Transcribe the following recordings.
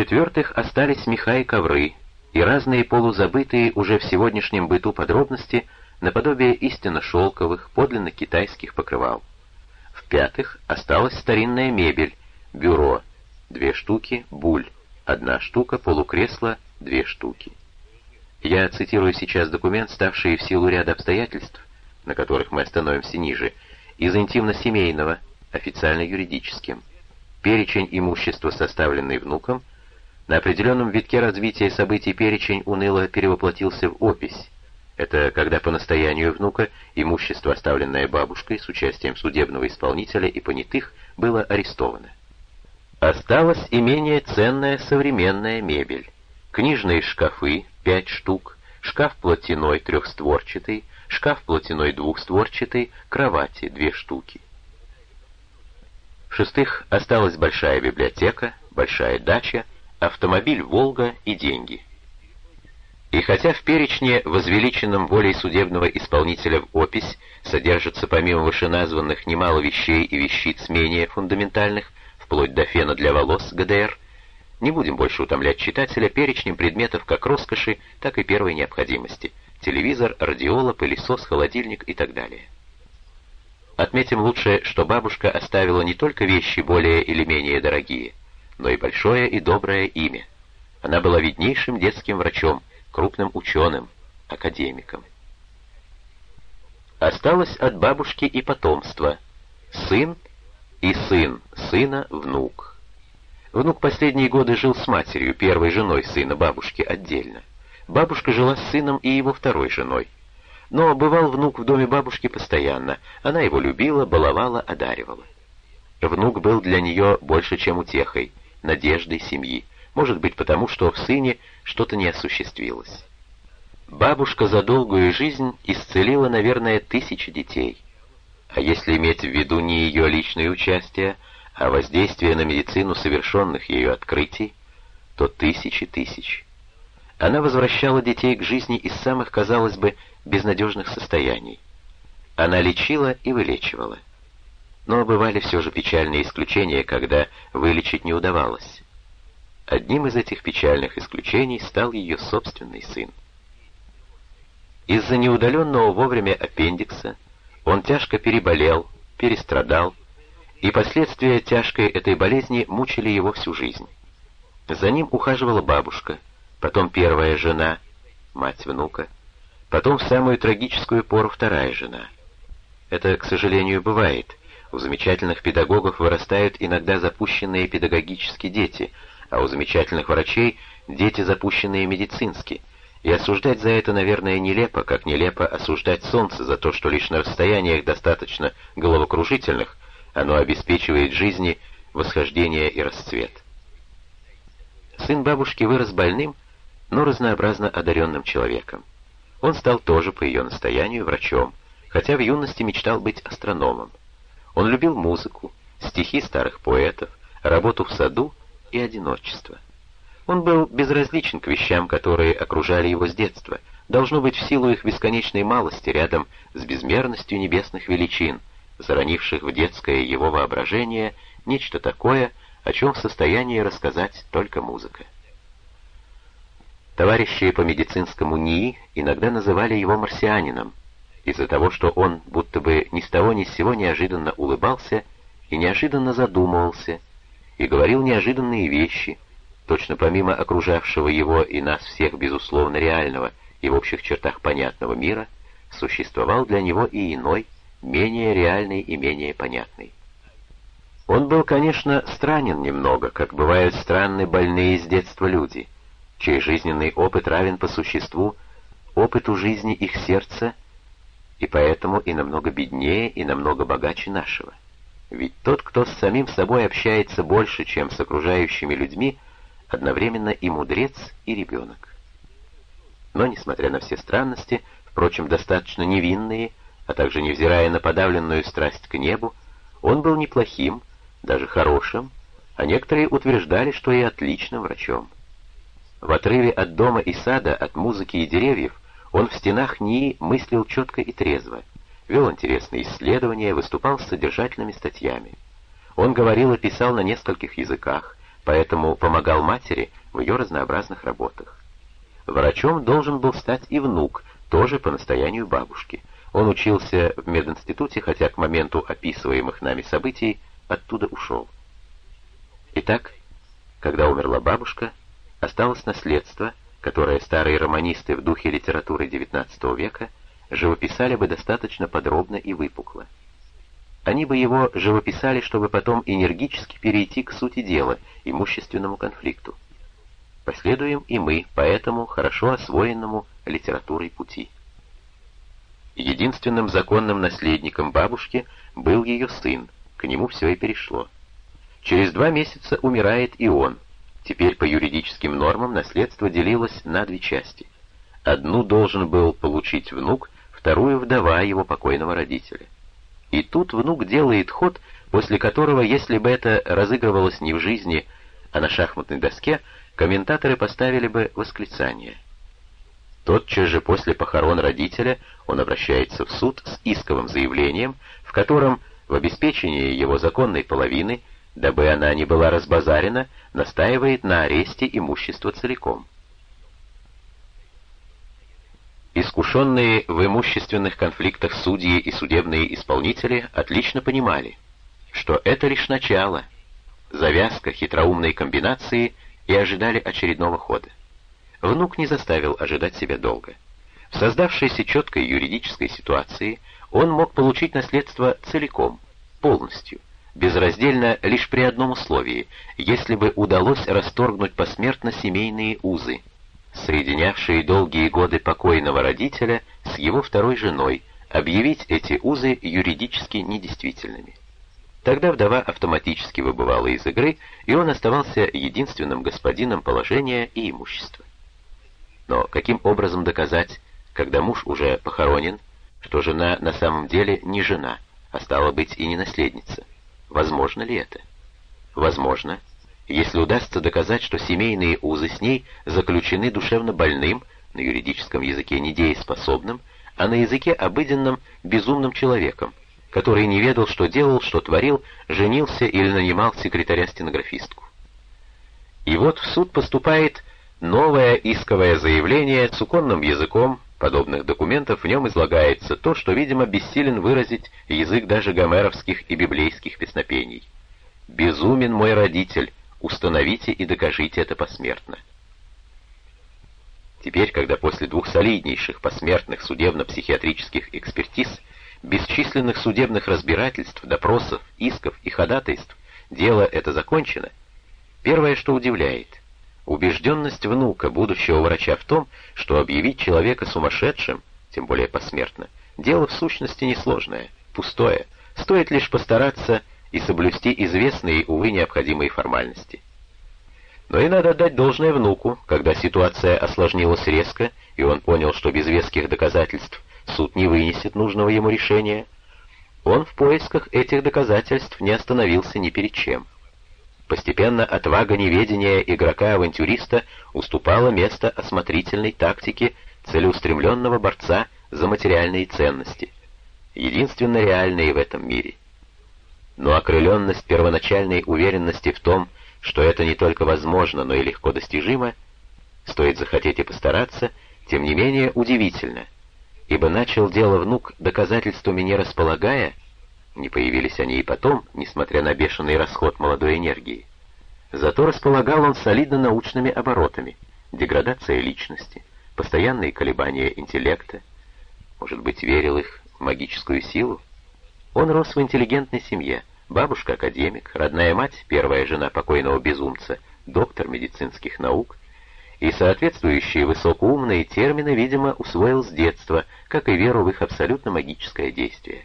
В-четвертых, остались меха и ковры, и разные полузабытые уже в сегодняшнем быту подробности наподобие истинно шелковых, подлинно китайских покрывал. В-пятых, осталась старинная мебель, бюро, две штуки, буль, одна штука, полукресло, две штуки. Я цитирую сейчас документ, ставший в силу ряда обстоятельств, на которых мы остановимся ниже, из интимно-семейного, официально юридическим. Перечень имущества, составленный внуком, на определенном витке развития событий перечень уныло перевоплотился в опись. Это когда по настоянию внука имущество, оставленное бабушкой с участием судебного исполнителя и понятых, было арестовано. Осталась и менее ценная современная мебель. Книжные шкафы, пять штук, шкаф платяной трехстворчатый, шкаф платяной двухстворчатый, кровати две штуки. В-шестых, осталась большая библиотека, большая дача, автомобиль «Волга» и деньги. И хотя в перечне, возвеличенном волей судебного исполнителя в опись, содержится помимо вышеназванных немало вещей и вещиц менее фундаментальных, вплоть до фена для волос ГДР, не будем больше утомлять читателя перечнем предметов как роскоши, так и первой необходимости – телевизор, радиола, пылесос, холодильник и так далее. Отметим лучше, что бабушка оставила не только вещи более или менее дорогие, но и большое и доброе имя. Она была виднейшим детским врачом, крупным ученым, академиком. Осталось от бабушки и потомство. Сын и сын сына внук. Внук последние годы жил с матерью, первой женой сына бабушки, отдельно. Бабушка жила с сыном и его второй женой. Но бывал внук в доме бабушки постоянно. Она его любила, баловала, одаривала. Внук был для нее больше, чем утехой, надеждой семьи. Может быть, потому что в сыне что-то не осуществилось. Бабушка за долгую жизнь исцелила, наверное, тысячи детей. А если иметь в виду не ее личное участие, а воздействие на медицину совершенных ею открытий, то тысячи тысяч. Она возвращала детей к жизни из самых, казалось бы, безнадежных состояний. Она лечила и вылечивала. Но бывали все же печальные исключения, когда вылечить не удавалось. Одним из этих печальных исключений стал ее собственный сын. Из-за неудаленного вовремя аппендикса он тяжко переболел, перестрадал, и последствия тяжкой этой болезни мучили его всю жизнь. За ним ухаживала бабушка, потом первая жена, мать внука, потом в самую трагическую пору вторая жена. Это, к сожалению, бывает. У замечательных педагогов вырастают иногда запущенные педагогически дети, а у замечательных врачей дети запущенные медицински. И осуждать за это, наверное, нелепо, как нелепо осуждать солнце за то, что лишь на расстояниях достаточно головокружительных оно обеспечивает жизни восхождение и расцвет. Сын бабушки вырос больным, но разнообразно одаренным человеком. Он стал тоже по ее настоянию врачом, хотя в юности мечтал быть астрономом. Он любил музыку, стихи старых поэтов, работу в саду и одиночество. Он был безразличен к вещам, которые окружали его с детства, должно быть в силу их бесконечной малости рядом с безмерностью небесных величин, заронивших в детское его воображение нечто такое, о чем в состоянии рассказать только музыка. Товарищи по медицинскому НИИ иногда называли его марсианином, из-за того, что он будто бы ни с того ни с сего неожиданно улыбался и неожиданно задумывался, и говорил неожиданные вещи, точно помимо окружавшего его и нас всех безусловно реального и в общих чертах понятного мира, существовал для него и иной, менее реальный и менее понятный. Он был, конечно, странен немного, как бывают странны больные с детства люди, чей жизненный опыт равен по существу опыту жизни их сердца, и поэтому и намного беднее, и намного богаче нашего. Ведь тот, кто с самим собой общается больше, чем с окружающими людьми, одновременно и мудрец, и ребенок. Но, несмотря на все странности, впрочем, достаточно невинные, а также невзирая на подавленную страсть к небу, он был неплохим, даже хорошим, а некоторые утверждали, что и отличным врачом. В отрыве от дома и сада, от музыки и деревьев, он в стенах НИИ мыслил четко и трезво, вел интересные исследования, выступал с содержательными статьями. Он говорил и писал на нескольких языках, поэтому помогал матери в ее разнообразных работах. Врачом должен был стать и внук, тоже по настоянию бабушки. Он учился в мединституте, хотя к моменту описываемых нами событий оттуда ушел. Итак, когда умерла бабушка, осталось наследство, которое старые романисты в духе литературы XIX века живописали бы достаточно подробно и выпукло. Они бы его живописали, чтобы потом энергически перейти к сути дела, имущественному конфликту. Последуем и мы по этому хорошо освоенному литературой пути. Единственным законным наследником бабушки был ее сын, к нему все и перешло. Через два месяца умирает и он. Теперь по юридическим нормам наследство делилось на две части. Одну должен был получить внук, вторую — вдова его покойного родителя. И тут внук делает ход, после которого, если бы это разыгрывалось не в жизни, а на шахматной доске, комментаторы поставили бы восклицание. Тотчас же после похорон родителя он обращается в суд с исковым заявлением, в котором в обеспечении его законной половины, дабы она не была разбазарена, настаивает на аресте имущества целиком. Искушенные в имущественных конфликтах судьи и судебные исполнители отлично понимали, что это лишь начало, завязка хитроумной комбинации и ожидали очередного хода. Внук не заставил ожидать себя долго. В создавшейся четкой юридической ситуации он мог получить наследство целиком, полностью, безраздельно лишь при одном условии, если бы удалось расторгнуть посмертно семейные узы, соединявшие долгие годы покойного родителя с его второй женой, объявить эти узы юридически недействительными. Тогда вдова автоматически выбывала из игры, и он оставался единственным господином положения и имущества. Но каким образом доказать, когда муж уже похоронен, что жена на самом деле не жена, а стала быть и не наследница? Возможно ли это? Возможно, если удастся доказать, что семейные узы с ней заключены душевно больным, на юридическом языке недееспособным, а на языке обыденном безумным человеком, который не ведал, что делал, что творил, женился или нанимал секретаря-стенографистку. И вот в суд поступает новое исковое заявление цуконным языком, подобных документов в нем излагается то, что, видимо, бессилен выразить язык даже гомеровских и библейских песнопений. «Безумен мой родитель, установите и докажите это посмертно». Теперь, когда после двух солиднейших посмертных судебно-психиатрических экспертиз, бесчисленных судебных разбирательств, допросов, исков и ходатайств, дело это закончено, первое, что удивляет, убежденность внука, будущего врача в том, что объявить человека сумасшедшим, тем более посмертно, дело в сущности несложное, пустое, стоит лишь постараться и соблюсти известные, увы, необходимые формальности. Но и надо отдать должное внуку, когда ситуация осложнилась резко, и он понял, что без веских доказательств суд не вынесет нужного ему решения. Он в поисках этих доказательств не остановился ни перед чем. Постепенно отвага неведения игрока-авантюриста уступала место осмотрительной тактике целеустремленного борца за материальные ценности, единственно реальные в этом мире. Но окрыленность первоначальной уверенности в том, что это не только возможно, но и легко достижимо, стоит захотеть и постараться, тем не менее удивительно, ибо начал дело внук доказательствами не располагая, не появились они и потом, несмотря на бешеный расход молодой энергии. Зато располагал он солидно научными оборотами, деградация личности, постоянные колебания интеллекта, может быть, верил их в магическую силу. Он рос в интеллигентной семье, Бабушка — академик, родная мать — первая жена покойного безумца, доктор медицинских наук, и соответствующие высокоумные термины, видимо, усвоил с детства, как и веру в их абсолютно магическое действие.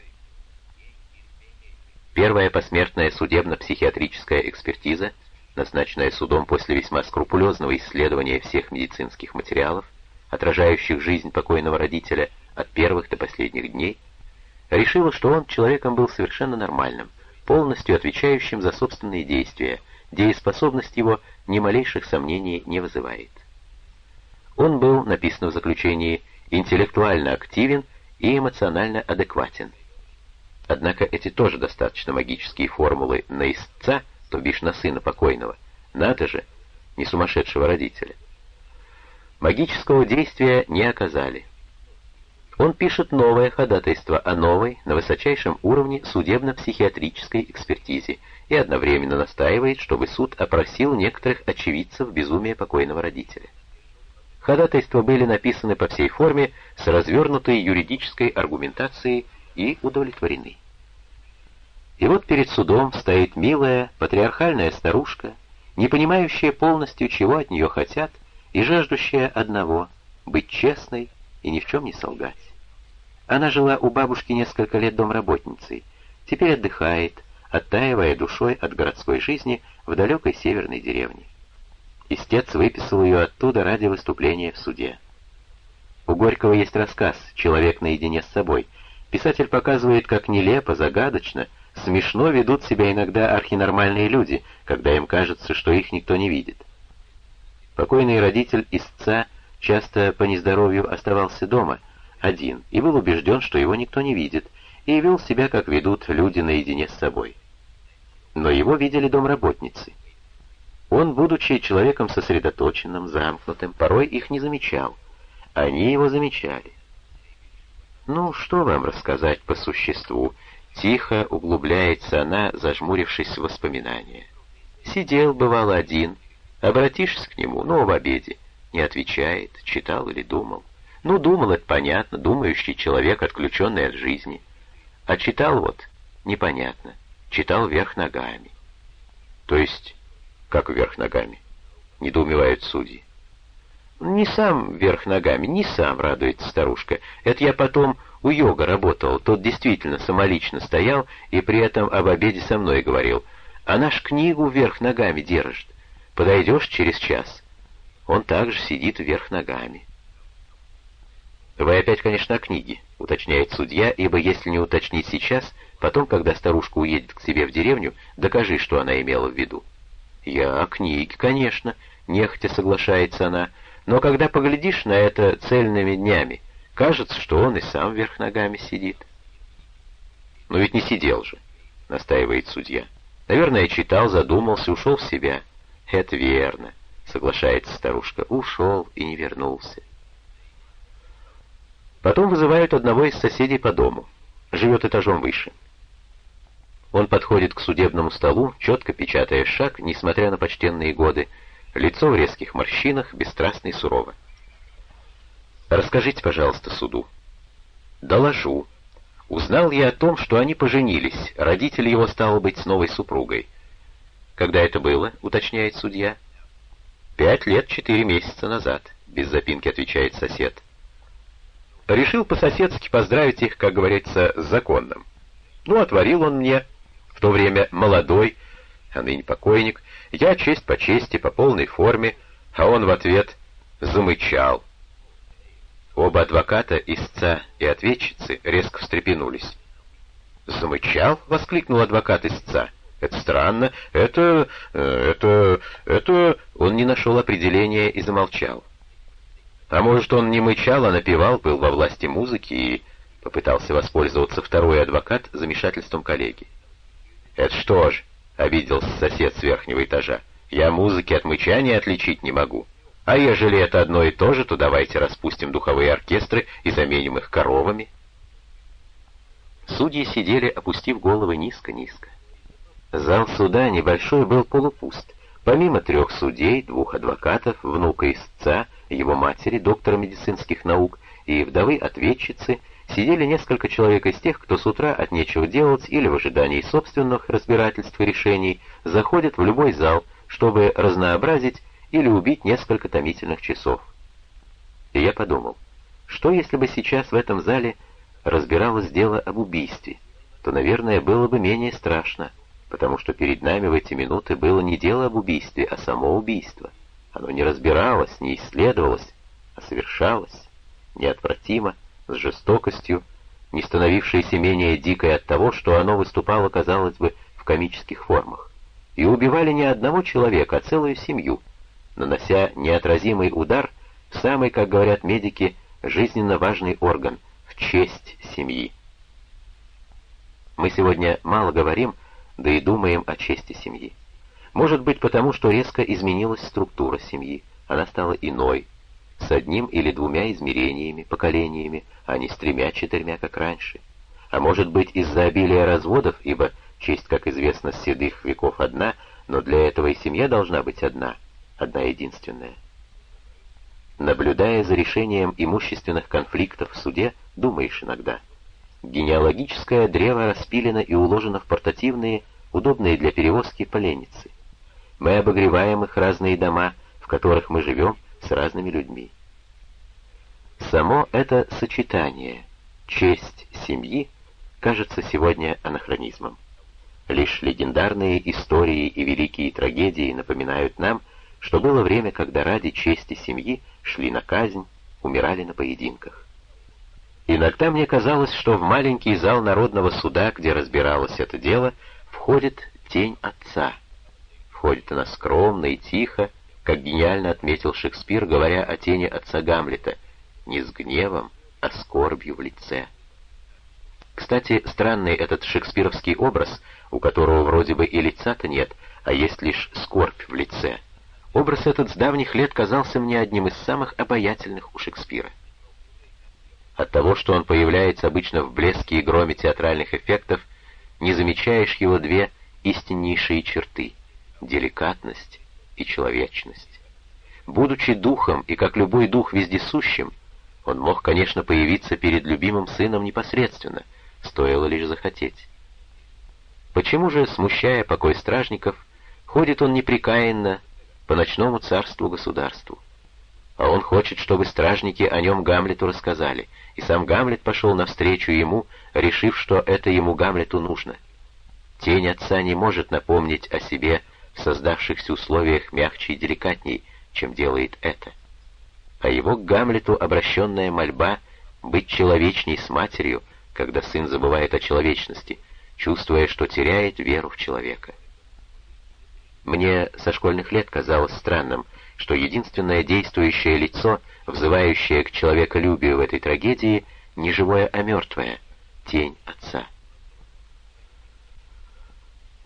Первая посмертная судебно-психиатрическая экспертиза, назначенная судом после весьма скрупулезного исследования всех медицинских материалов, отражающих жизнь покойного родителя от первых до последних дней, решила, что он человеком был совершенно нормальным, полностью отвечающим за собственные действия, дееспособность его ни малейших сомнений не вызывает. Он был, написано в заключении, интеллектуально активен и эмоционально адекватен. Однако эти тоже достаточно магические формулы на истца, то бишь на сына покойного, Надо же, не сумасшедшего родителя. Магического действия не оказали. Он пишет новое ходатайство о новой, на высочайшем уровне судебно-психиатрической экспертизе и одновременно настаивает, чтобы суд опросил некоторых очевидцев безумия покойного родителя. Ходатайства были написаны по всей форме с развернутой юридической аргументацией и удовлетворены. И вот перед судом стоит милая, патриархальная старушка, не понимающая полностью, чего от нее хотят, и жаждущая одного — быть честной и ни в чем не солгать. Она жила у бабушки несколько лет домработницей, теперь отдыхает, оттаивая душой от городской жизни в далекой северной деревне. Истец выписал ее оттуда ради выступления в суде. У Горького есть рассказ «Человек наедине с собой». Писатель показывает, как нелепо, загадочно, смешно ведут себя иногда архинормальные люди, когда им кажется, что их никто не видит. Покойный родитель истца часто по нездоровью оставался дома, один, и был убежден, что его никто не видит, и вел себя, как ведут люди наедине с собой. Но его видели домработницы. Он, будучи человеком сосредоточенным, замкнутым, порой их не замечал. Они его замечали. «Ну, что вам рассказать по существу?» Тихо углубляется она, зажмурившись в воспоминания. Сидел, бывал один. Обратишься к нему, но в обеде. Не отвечает, читал или думал. Ну, думал, это понятно, думающий человек, отключенный от жизни. А читал вот, непонятно, читал вверх ногами. То есть, как вверх ногами? Недоумевают судьи. Не сам вверх ногами, не сам, радуется старушка. Это я потом у йога работал, тот действительно самолично стоял и при этом об обеде со мной говорил. А наш книгу вверх ногами держит. Подойдешь через час. Он также сидит вверх ногами. «Вы опять, конечно, о книге», — уточняет судья, ибо если не уточнить сейчас, потом, когда старушка уедет к себе в деревню, докажи, что она имела в виду. «Я о книге, конечно», — нехотя соглашается она, «но когда поглядишь на это цельными днями, Кажется, что он и сам вверх ногами сидит. Но ведь не сидел же, настаивает судья. Наверное, читал, задумался, ушел в себя. Это верно, соглашается старушка. Ушел и не вернулся. Потом вызывают одного из соседей по дому. Живет этажом выше. Он подходит к судебному столу, четко печатая шаг, несмотря на почтенные годы, лицо в резких морщинах, бесстрастно и сурово. Расскажите, пожалуйста, суду. Доложу. Узнал я о том, что они поженились, родители его, стало быть, с новой супругой. Когда это было, уточняет судья. Пять лет четыре месяца назад, без запинки отвечает сосед. Решил по-соседски поздравить их, как говорится, с законным. Ну, отворил он мне, в то время молодой, а ныне покойник, я честь по чести, по полной форме, а он в ответ замычал — Оба адвоката, истца и ответчицы, резко встрепенулись. «Замычал?» — воскликнул адвокат истца. «Это странно. Это... Э, это... это...» Он не нашел определения и замолчал. «А может, он не мычал, а напевал, был во власти музыки и...» Попытался воспользоваться второй адвокат замешательством коллеги. «Это что ж?» — обиделся сосед с верхнего этажа. «Я музыки от мычания отличить не могу». А ежели это одно и то же, то давайте распустим духовые оркестры и заменим их коровами. Судьи сидели, опустив головы низко-низко. Зал суда небольшой был полупуст. Помимо трех судей, двух адвокатов, внука истца, его матери, доктора медицинских наук и вдовы-ответчицы, сидели несколько человек из тех, кто с утра от нечего делать или в ожидании собственных разбирательств и решений заходит в любой зал, чтобы разнообразить или убить несколько томительных часов. И я подумал, что если бы сейчас в этом зале разбиралось дело об убийстве, то, наверное, было бы менее страшно, потому что перед нами в эти минуты было не дело об убийстве, а само убийство. Оно не разбиралось, не исследовалось, а совершалось, неотвратимо, с жестокостью, не становившееся менее дикой от того, что оно выступало, казалось бы, в комических формах. И убивали не одного человека, а целую семью — нанося неотразимый удар в самый, как говорят медики, жизненно важный орган, в честь семьи. Мы сегодня мало говорим, да и думаем о чести семьи. Может быть, потому что резко изменилась структура семьи, она стала иной, с одним или двумя измерениями, поколениями, а не с тремя-четырьмя, как раньше. А может быть, из-за обилия разводов, ибо честь, как известно, с седых веков одна, но для этого и семья должна быть одна, одна единственная. Наблюдая за решением имущественных конфликтов в суде, думаешь иногда. Генеалогическое древо распилено и уложено в портативные, удобные для перевозки поленницы. Мы обогреваем их разные дома, в которых мы живем, с разными людьми. Само это сочетание, честь семьи, кажется сегодня анахронизмом. Лишь легендарные истории и великие трагедии напоминают нам, что было время, когда ради чести семьи шли на казнь, умирали на поединках. Иногда мне казалось, что в маленький зал Народного суда, где разбиралось это дело, входит тень отца. Входит она скромно и тихо, как гениально отметил Шекспир, говоря о тени отца Гамлета, не с гневом, а скорбью в лице. Кстати, странный этот шекспировский образ, у которого вроде бы и лица-то нет, а есть лишь скорбь в лице. Образ этот с давних лет казался мне одним из самых обаятельных у Шекспира. От того, что он появляется обычно в блеске и громе театральных эффектов, не замечаешь его две истиннейшие черты — деликатность и человечность. Будучи духом и как любой дух вездесущим, он мог, конечно, появиться перед любимым сыном непосредственно, стоило лишь захотеть. Почему же, смущая покой стражников, ходит он неприкаянно по ночному царству-государству? А он хочет, чтобы стражники о нем Гамлету рассказали, и сам Гамлет пошел навстречу ему, решив, что это ему Гамлету нужно. Тень отца не может напомнить о себе в создавшихся условиях мягче и деликатней, чем делает это. А его к Гамлету обращенная мольба быть человечней с матерью, когда сын забывает о человечности, чувствуя, что теряет веру в человека. Мне со школьных лет казалось странным, что единственное действующее лицо, взывающее к человеколюбию в этой трагедии, не живое, а мертвое — тень отца.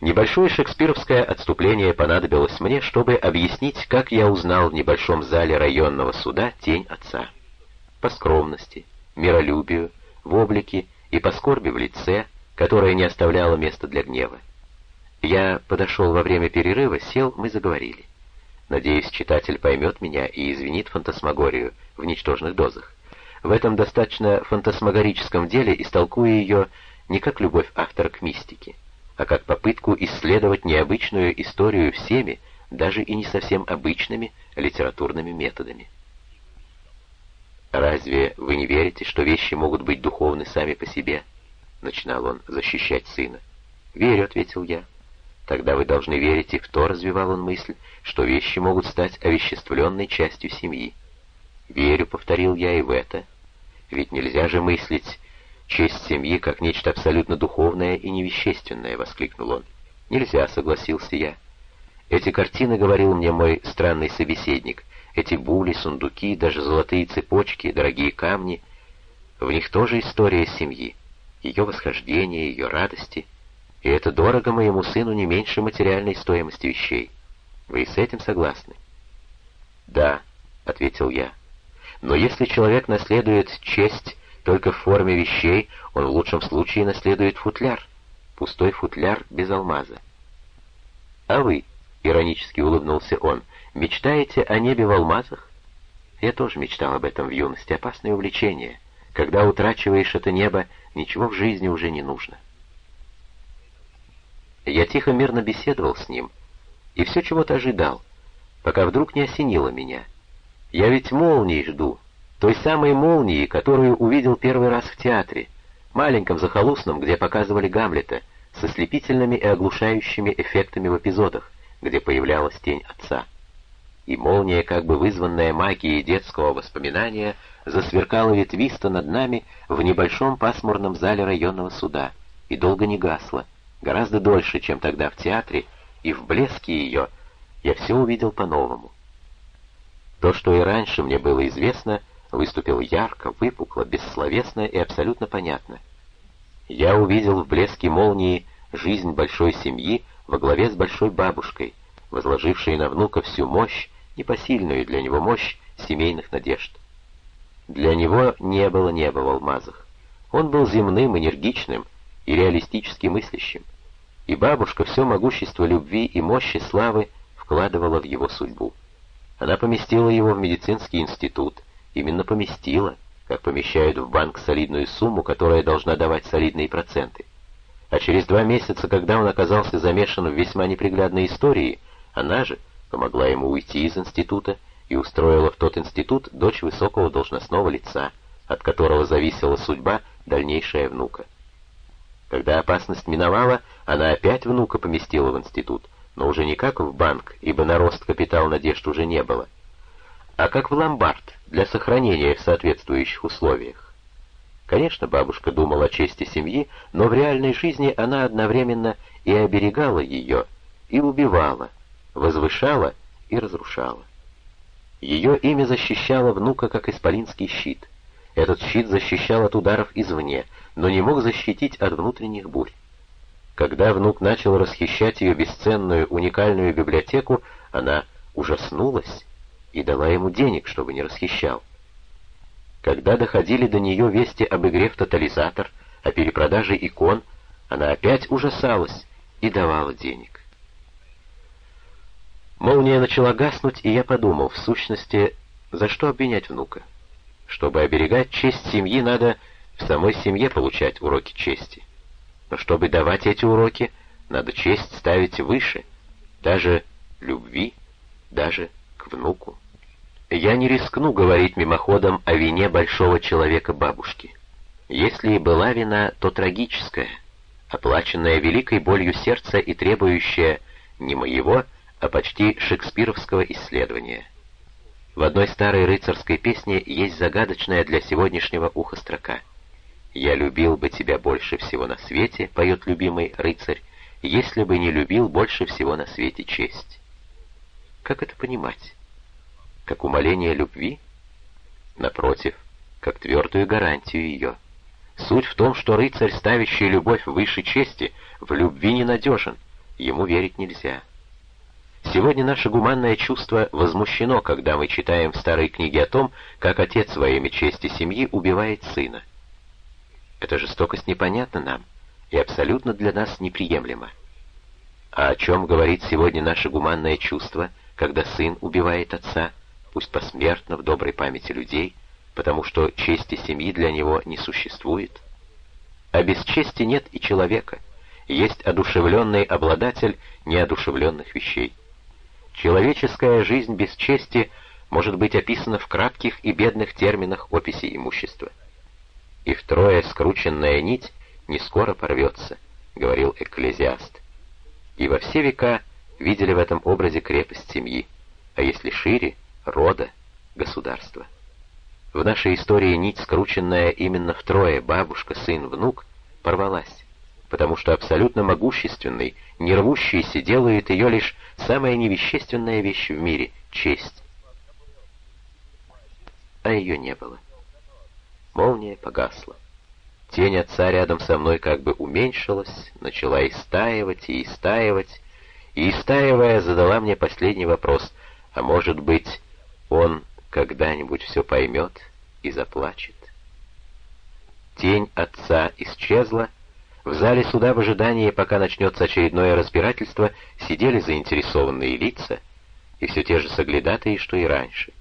Небольшое шекспировское отступление понадобилось мне, чтобы объяснить, как я узнал в небольшом зале районного суда тень отца. По скромности, миролюбию, в облике и по скорби в лице, которое не оставляло места для гнева. Я подошел во время перерыва, сел, мы заговорили. Надеюсь, читатель поймет меня и извинит фантасмагорию в ничтожных дозах. В этом достаточно фантасмагорическом деле истолкую ее не как любовь автора к мистике, а как попытку исследовать необычную историю всеми, даже и не совсем обычными литературными методами. «Разве вы не верите, что вещи могут быть духовны сами по себе?» — начинал он защищать сына. «Верю», — ответил я. «Тогда вы должны верить и в то», — развивал он мысль, «что вещи могут стать овеществленной частью семьи». «Верю», — повторил я и в это. «Ведь нельзя же мыслить честь семьи как нечто абсолютно духовное и невещественное», — воскликнул он. «Нельзя», — согласился я. «Эти картины, — говорил мне мой странный собеседник, — эти були, сундуки, даже золотые цепочки, дорогие камни, в них тоже история семьи, ее восхождение, ее радости, и это дорого моему сыну не меньше материальной стоимости вещей. Вы с этим согласны?» «Да», — ответил я. «Но если человек наследует честь только в форме вещей, он в лучшем случае наследует футляр, пустой футляр без алмаза». «А вы?» — иронически улыбнулся он. «Мечтаете о небе в алмазах?» Я тоже мечтал об этом в юности. Опасное увлечение. Когда утрачиваешь это небо, ничего в жизни уже не нужно. Я тихо мирно беседовал с ним и все чего-то ожидал, пока вдруг не осенило меня. Я ведь молнии жду, той самой молнии, которую увидел первый раз в театре, маленьком захолустном, где показывали Гамлета, со слепительными и оглушающими эффектами в эпизодах, где появлялась тень отца. И молния, как бы вызванная магией детского воспоминания, засверкала ветвисто над нами в небольшом пасмурном зале районного суда и долго не гасла, гораздо дольше, чем тогда в театре, и в блеске ее я все увидел по-новому. То, что и раньше мне было известно, выступило ярко, выпукло, бессловесно и абсолютно понятно. Я увидел в блеске молнии жизнь большой семьи во главе с большой бабушкой, возложивший на внука всю мощь, непосильную для него мощь семейных надежд. Для него не было неба в алмазах. Он был земным, энергичным и реалистически мыслящим. И бабушка все могущество любви и мощи славы вкладывала в его судьбу. Она поместила его в медицинский институт, именно поместила, как помещают в банк солидную сумму, которая должна давать солидные проценты. А через два месяца, когда он оказался замешан в весьма неприглядной истории, она же помогла ему уйти из института и устроила в тот институт дочь высокого должностного лица, от которого зависела судьба дальнейшая внука. Когда опасность миновала, она опять внука поместила в институт, но уже не как в банк, ибо на рост капитал надежд уже не было, а как в ломбард для сохранения в соответствующих условиях. Конечно, бабушка думала о чести семьи, но в реальной жизни она одновременно и оберегала ее, и убивала, возвышала и разрушала. Ее имя защищало внука как исполинский щит. Этот щит защищал от ударов извне, но не мог защитить от внутренних бурь. Когда внук начал расхищать ее бесценную, уникальную библиотеку, она ужаснулась и дала ему денег, чтобы не расхищал. Когда доходили до нее вести об игре в тотализатор, о перепродаже икон, она опять ужасалась и давала денег. Молния начала гаснуть, и я подумал, в сущности, за что обвинять внука? Чтобы оберегать честь семьи, надо в самой семье получать уроки чести. Но чтобы давать эти уроки, надо честь ставить выше, даже любви, даже к внуку. Я не рискну говорить мимоходом о вине большого человека бабушки. Если и была вина, то трагическая, оплаченная великой болью сердца и требующая не моего, а почти шекспировского исследования. В одной старой рыцарской песне есть загадочная для сегодняшнего уха строка — «Я любил бы тебя больше всего на свете», — поет любимый рыцарь, «если бы не любил больше всего на свете честь». Как это понимать? Как умоление любви? Напротив, как твердую гарантию ее. Суть в том, что рыцарь, ставящий любовь выше чести, в любви ненадежен, ему верить нельзя. Сегодня наше гуманное чувство возмущено, когда мы читаем в старой книге о том, как отец во имя чести семьи убивает сына. Эта жестокость непонятна нам и абсолютно для нас неприемлема. А о чем говорит сегодня наше гуманное чувство, когда сын убивает отца, пусть посмертно в доброй памяти людей, потому что чести семьи для него не существует? А без чести нет и человека, есть одушевленный обладатель неодушевленных вещей. Человеческая жизнь без чести может быть описана в кратких и бедных терминах описи имущества и втрое скрученная нить не скоро порвется, — говорил экклезиаст. И во все века видели в этом образе крепость семьи, а если шире — рода, государства. В нашей истории нить, скрученная именно втрое бабушка, сын, внук, порвалась, потому что абсолютно могущественный, не рвущийся делает ее лишь самая невещественная вещь в мире — честь. А ее не было. Молния погасла. Тень отца рядом со мной как бы уменьшилась, начала истаивать и истаивать, и, истаивая, задала мне последний вопрос, а может быть, он когда-нибудь все поймет и заплачет. Тень отца исчезла, в зале суда в ожидании, пока начнется очередное разбирательство, сидели заинтересованные лица, и все те же соглядатые, что и раньше.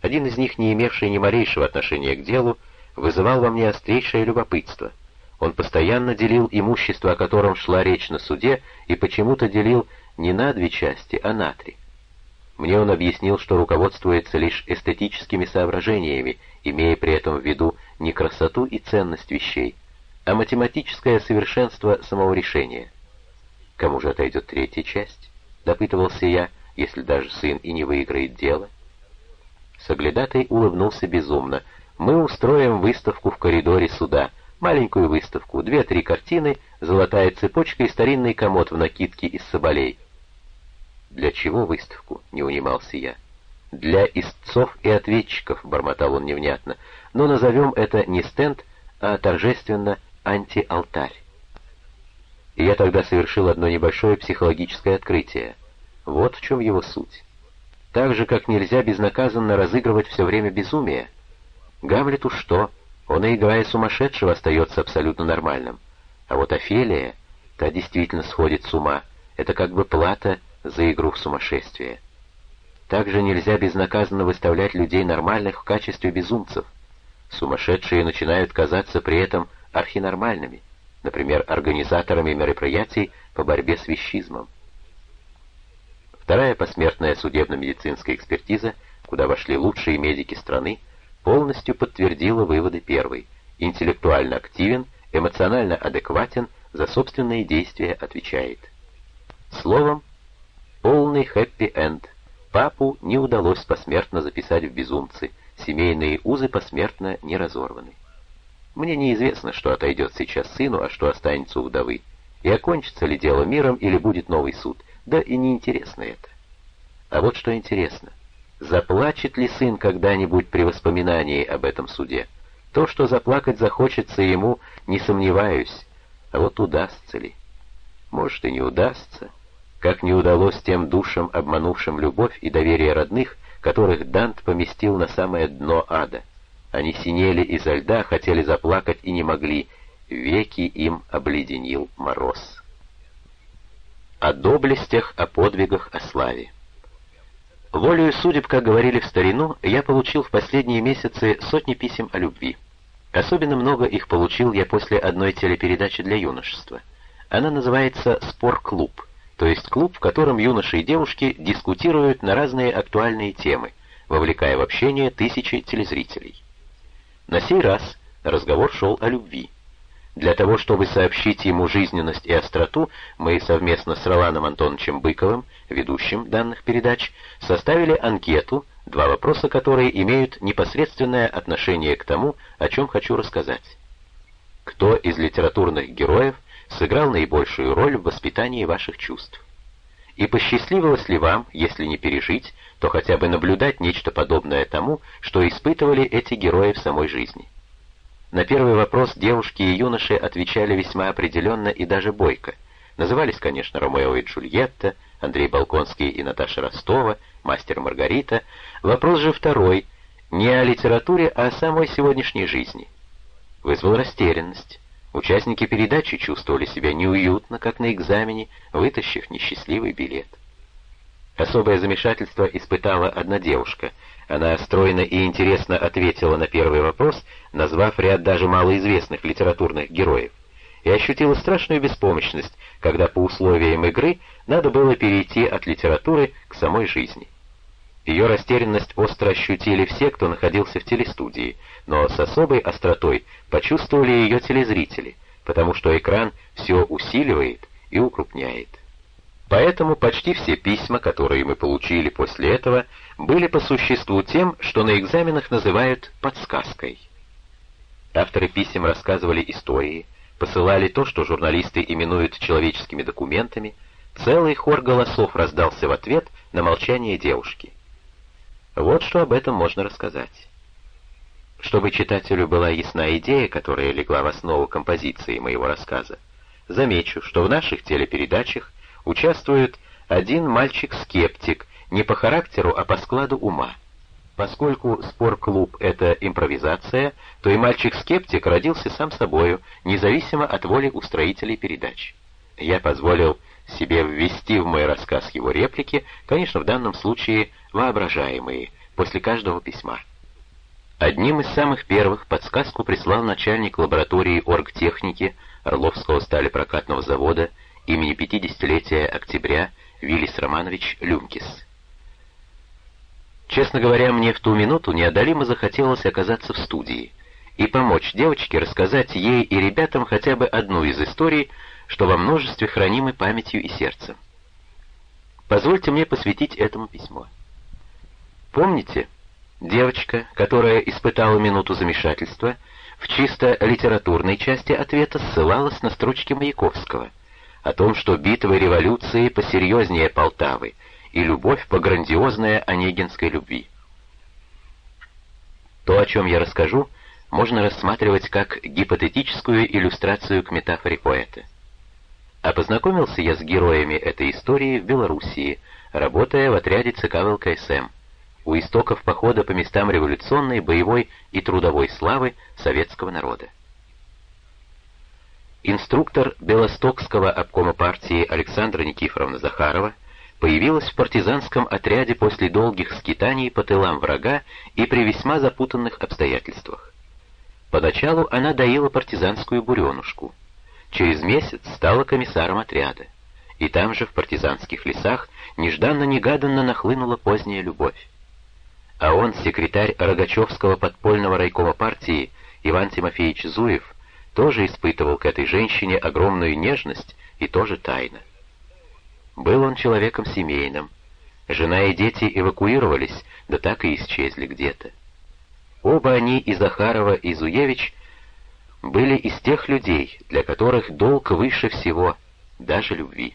Один из них, не имевший ни малейшего отношения к делу, вызывал во мне острейшее любопытство. Он постоянно делил имущество, о котором шла речь на суде, и почему-то делил не на две части, а на три. Мне он объяснил, что руководствуется лишь эстетическими соображениями, имея при этом в виду не красоту и ценность вещей, а математическое совершенство самого решения. Кому же отойдет третья часть? Допытывался я, если даже сын и не выиграет дело. Соглядатай улыбнулся безумно, мы устроим выставку в коридоре суда, маленькую выставку, две-три картины, золотая цепочка и старинный комод в накидке из соболей. «Для чего выставку?» — не унимался я. «Для истцов и ответчиков», — бормотал он невнятно, «но назовем это не стенд, а торжественно антиалтарь». Я тогда совершил одно небольшое психологическое открытие. Вот в чем его суть. Так же, как нельзя безнаказанно разыгрывать все время безумие. Гамлету что? Он и играя сумасшедшего остается абсолютно нормальным. А вот Офелия, та действительно сходит с ума. Это как бы плата за игру в сумасшествие. Также нельзя безнаказанно выставлять людей нормальных в качестве безумцев. Сумасшедшие начинают казаться при этом архинормальными, например, организаторами мероприятий по борьбе с вещизмом. Вторая посмертная судебно-медицинская экспертиза, куда вошли лучшие медики страны, полностью подтвердила выводы первой. Интеллектуально активен, эмоционально адекватен, за собственные действия отвечает. Словом, полный хэппи-энд. Папу не удалось посмертно записать в безумцы, семейные узы посмертно не разорваны. Мне неизвестно, что отойдет сейчас сыну, а что останется у вдовы. И окончится ли дело миром или будет новый суд — да и неинтересно это. А вот что интересно. Заплачет ли сын когда-нибудь при воспоминании об этом суде? То, что заплакать захочется ему, не сомневаюсь. А вот удастся ли? Может, и не удастся. Как не удалось тем душам, обманувшим любовь и доверие родных, которых Дант поместил на самое дно ада. Они синели изо льда, хотели заплакать и не могли. Веки им обледенил мороз о доблестях, о подвигах, о славе. Волею судеб, как говорили в старину, я получил в последние месяцы сотни писем о любви. Особенно много их получил я после одной телепередачи для юношества. Она называется «Спор-клуб», то есть клуб, в котором юноши и девушки дискутируют на разные актуальные темы, вовлекая в общение тысячи телезрителей. На сей раз разговор шел о любви. Для того, чтобы сообщить ему жизненность и остроту, мы совместно с Роланом Антоновичем Быковым, ведущим данных передач, составили анкету, два вопроса которые имеют непосредственное отношение к тому, о чем хочу рассказать. Кто из литературных героев сыграл наибольшую роль в воспитании ваших чувств? И посчастливилось ли вам, если не пережить, то хотя бы наблюдать нечто подобное тому, что испытывали эти герои в самой жизни? На первый вопрос девушки и юноши отвечали весьма определенно и даже бойко. Назывались, конечно, Ромео и Джульетта, Андрей Балконский и Наташа Ростова, мастер Маргарита. Вопрос же второй, не о литературе, а о самой сегодняшней жизни. Вызвал растерянность. Участники передачи чувствовали себя неуютно, как на экзамене, вытащив несчастливый билет. Особое замешательство испытала одна девушка — она стройно и интересно ответила на первый вопрос, назвав ряд даже малоизвестных литературных героев, и ощутила страшную беспомощность, когда по условиям игры надо было перейти от литературы к самой жизни. Ее растерянность остро ощутили все, кто находился в телестудии, но с особой остротой почувствовали ее телезрители, потому что экран все усиливает и укрупняет. Поэтому почти все письма, которые мы получили после этого, были по существу тем, что на экзаменах называют подсказкой. Авторы писем рассказывали истории, посылали то, что журналисты именуют человеческими документами, целый хор голосов раздался в ответ на молчание девушки. Вот что об этом можно рассказать. Чтобы читателю была ясна идея, которая легла в основу композиции моего рассказа, замечу, что в наших телепередачах участвует один мальчик-скептик, не по характеру, а по складу ума. Поскольку спор-клуб — это импровизация, то и мальчик-скептик родился сам собою, независимо от воли устроителей передач. Я позволил себе ввести в мой рассказ его реплики, конечно, в данном случае воображаемые, после каждого письма. Одним из самых первых подсказку прислал начальник лаборатории оргтехники Орловского сталепрокатного завода имени 50-летия октября Виллис Романович Люмкис. Честно говоря, мне в ту минуту неодолимо захотелось оказаться в студии и помочь девочке рассказать ей и ребятам хотя бы одну из историй, что во множестве хранимы памятью и сердцем. Позвольте мне посвятить этому письмо. Помните, девочка, которая испытала минуту замешательства, в чисто литературной части ответа ссылалась на строчки Маяковского — о том, что битвы революции посерьезнее Полтавы и любовь пограндиозная Онегинской любви. То, о чем я расскажу, можно рассматривать как гипотетическую иллюстрацию к метафоре поэта. А познакомился я с героями этой истории в Белоруссии, работая в отряде ЦК ВЛКСМ, у истоков похода по местам революционной, боевой и трудовой славы советского народа. Инструктор Белостокского обкома партии Александра Никифоровна Захарова появилась в партизанском отряде после долгих скитаний по тылам врага и при весьма запутанных обстоятельствах. Поначалу она доила партизанскую буренушку. Через месяц стала комиссаром отряда. И там же, в партизанских лесах, нежданно-негаданно нахлынула поздняя любовь. А он, секретарь Рогачевского подпольного райкома партии Иван Тимофеевич Зуев, тоже испытывал к этой женщине огромную нежность и тоже тайно. Был он человеком семейным. Жена и дети эвакуировались, да так и исчезли где-то. Оба они, и Захарова, и Зуевич, были из тех людей, для которых долг выше всего, даже любви.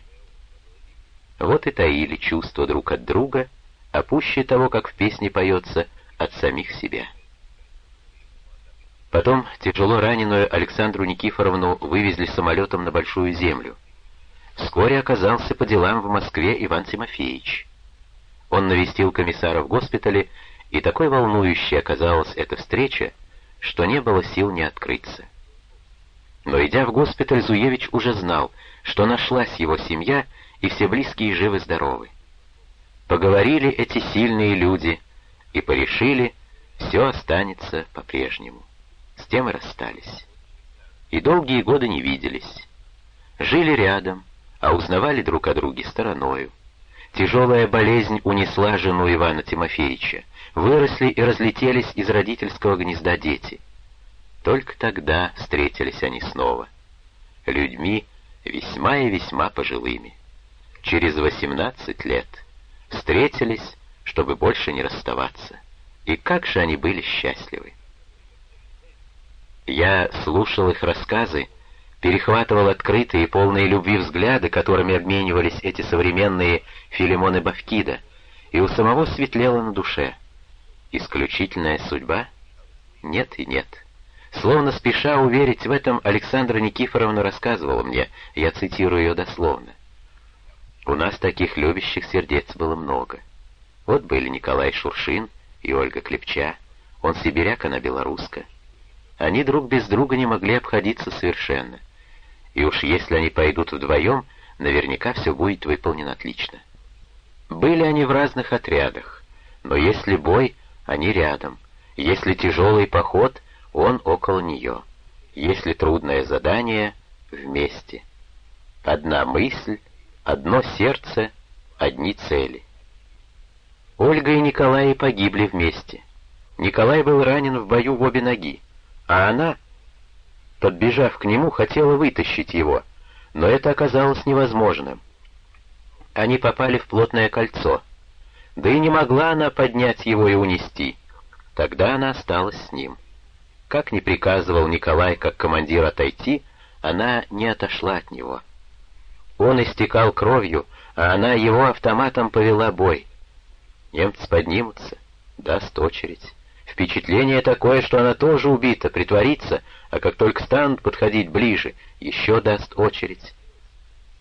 Вот и таили чувства друг от друга, а пуще того, как в песне поется, от самих себя. Потом тяжело раненую Александру Никифоровну вывезли самолетом на Большую Землю — Вскоре оказался по делам в Москве Иван Тимофеевич. Он навестил комиссара в госпитале, и такой волнующей оказалась эта встреча, что не было сил не открыться. Но идя в госпиталь, Зуевич уже знал, что нашлась его семья, и все близкие живы-здоровы. Поговорили эти сильные люди и порешили, все останется по-прежнему. С тем и расстались. И долгие годы не виделись. Жили рядом, а узнавали друг о друге стороною. Тяжелая болезнь унесла жену Ивана Тимофеевича, выросли и разлетелись из родительского гнезда дети. Только тогда встретились они снова. Людьми весьма и весьма пожилыми. Через восемнадцать лет встретились, чтобы больше не расставаться. И как же они были счастливы! Я слушал их рассказы, перехватывал открытые, полные любви взгляды, которыми обменивались эти современные Филимоны Бавкида, и у самого светлело на душе. Исключительная судьба? Нет и нет. Словно спеша уверить в этом, Александра Никифоровна рассказывала мне, я цитирую ее дословно. У нас таких любящих сердец было много. Вот были Николай Шуршин и Ольга Клепча, он сибиряк, она белоруска. Они друг без друга не могли обходиться совершенно и уж если они пойдут вдвоем, наверняка все будет выполнено отлично. Были они в разных отрядах, но если бой, они рядом, если тяжелый поход, он около нее, если трудное задание, вместе. Одна мысль, одно сердце, одни цели. Ольга и Николай погибли вместе. Николай был ранен в бою в обе ноги, а она подбежав к нему, хотела вытащить его, но это оказалось невозможным. Они попали в плотное кольцо, да и не могла она поднять его и унести. Тогда она осталась с ним. Как не приказывал Николай как командир отойти, она не отошла от него. Он истекал кровью, а она его автоматом повела бой. Немцы поднимутся, даст очередь. Впечатление такое, что она тоже убита, притворится, а как только станут подходить ближе, еще даст очередь.